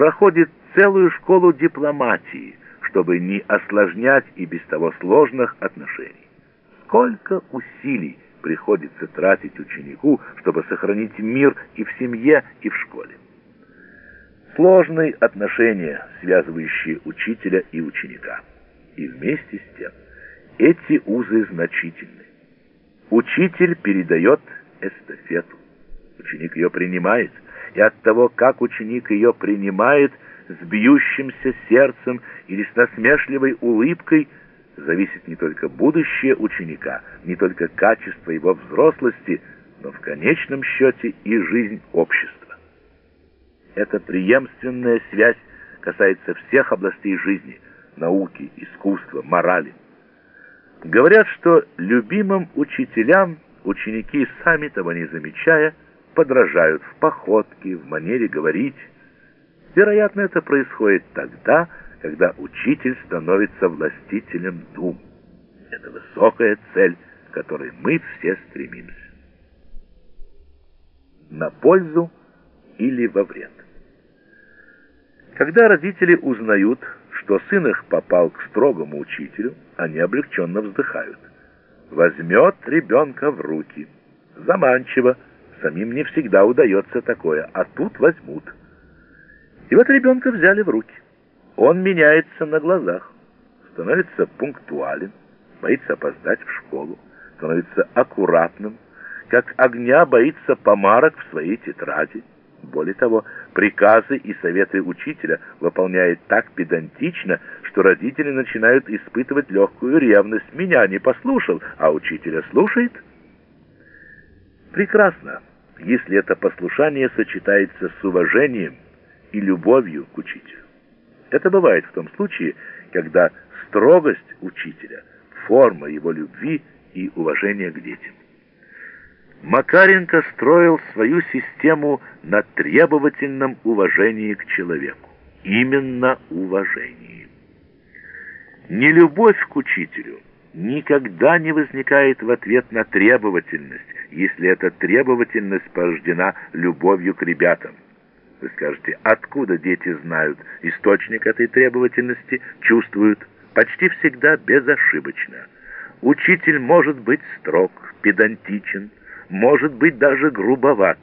проходит целую школу дипломатии, чтобы не осложнять и без того сложных отношений. Сколько усилий приходится тратить ученику, чтобы сохранить мир и в семье, и в школе. Сложные отношения, связывающие учителя и ученика. И вместе с тем эти узы значительны. Учитель передает эстафету. Ученик ее принимает, и от того, как ученик ее принимает, с бьющимся сердцем или с насмешливой улыбкой, зависит не только будущее ученика, не только качество его взрослости, но в конечном счете и жизнь общества. Эта преемственная связь касается всех областей жизни – науки, искусства, морали. Говорят, что любимым учителям ученики, сами того не замечая, подражают в походке, в манере говорить. Вероятно, это происходит тогда, когда учитель становится властителем дум. Это высокая цель, к которой мы все стремимся. На пользу или во вред. Когда родители узнают, что сын их попал к строгому учителю, они облегченно вздыхают. Возьмет ребенка в руки. Заманчиво, самим не всегда удается такое, а тут возьмут. И вот ребенка взяли в руки. Он меняется на глазах, становится пунктуален, боится опоздать в школу, становится аккуратным, как огня боится помарок в своей тетради. Более того, приказы и советы учителя выполняет так педантично, что родители начинают испытывать легкую ревность. Меня не послушал, а учителя слушает. Прекрасно, если это послушание сочетается с уважением и любовью к учителю. Это бывает в том случае, когда строгость учителя – форма его любви и уважения к детям. Макаренко строил свою систему на требовательном уважении к человеку. Именно уважении. Нелюбовь к учителю никогда не возникает в ответ на требовательность, если эта требовательность порождена любовью к ребятам. Вы скажете, откуда дети знают источник этой требовательности, чувствуют почти всегда безошибочно. Учитель может быть строг, педантичен, может быть даже грубоват.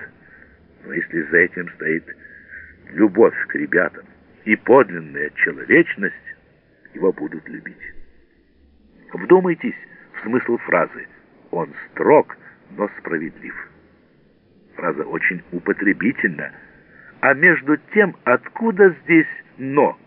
Но если за этим стоит любовь к ребятам и подлинная человечность, его будут любить. Вдумайтесь в смысл фразы «Он строг, но справедлив». Фраза очень употребительна, а между тем, откуда здесь «но»?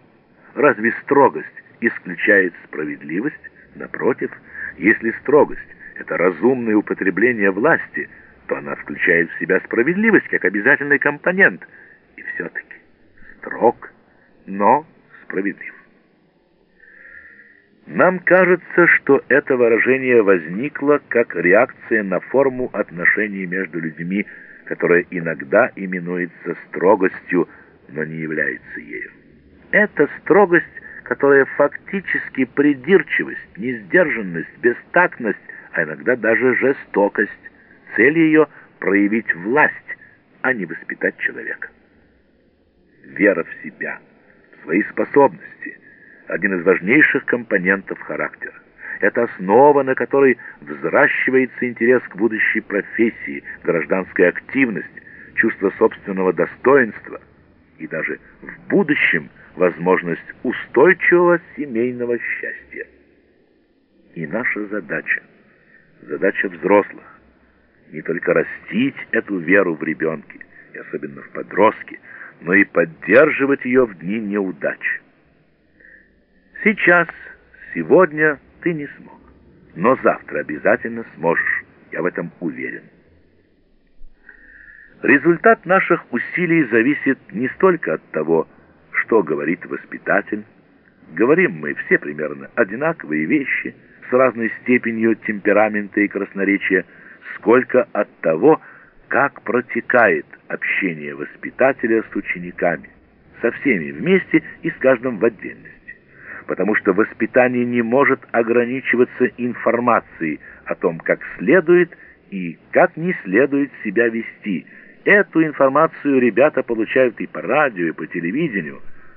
Разве строгость исключает справедливость? Напротив, если строгость — это разумное употребление власти, то она включает в себя справедливость как обязательный компонент. И все-таки строг, но справедлив. Нам кажется, что это выражение возникло как реакция на форму отношений между людьми, которая иногда именуется строгостью, но не является ею. Это строгость, которая фактически придирчивость, несдержанность, бестактность, а иногда даже жестокость. Цель ее — проявить власть, а не воспитать человека. Вера в себя, в свои способности — один из важнейших компонентов характера. Это основа, на которой взращивается интерес к будущей профессии, гражданская активность, чувство собственного достоинства и даже в будущем возможность устойчивого семейного счастья. И наша задача, задача взрослых, не только растить эту веру в ребенке, и особенно в подростке, но и поддерживать ее в дни неудач. Сейчас, сегодня ты не смог. Но завтра обязательно сможешь. Я в этом уверен. Результат наших усилий зависит не столько от того, что говорит воспитатель. Говорим мы все примерно одинаковые вещи с разной степенью темперамента и красноречия, сколько от того, как протекает общение воспитателя с учениками, со всеми вместе и с каждым в отдельности потому что воспитание не может ограничиваться информацией о том, как следует и как не следует себя вести, Эту информацию ребята получают и по радио, и по телевидению –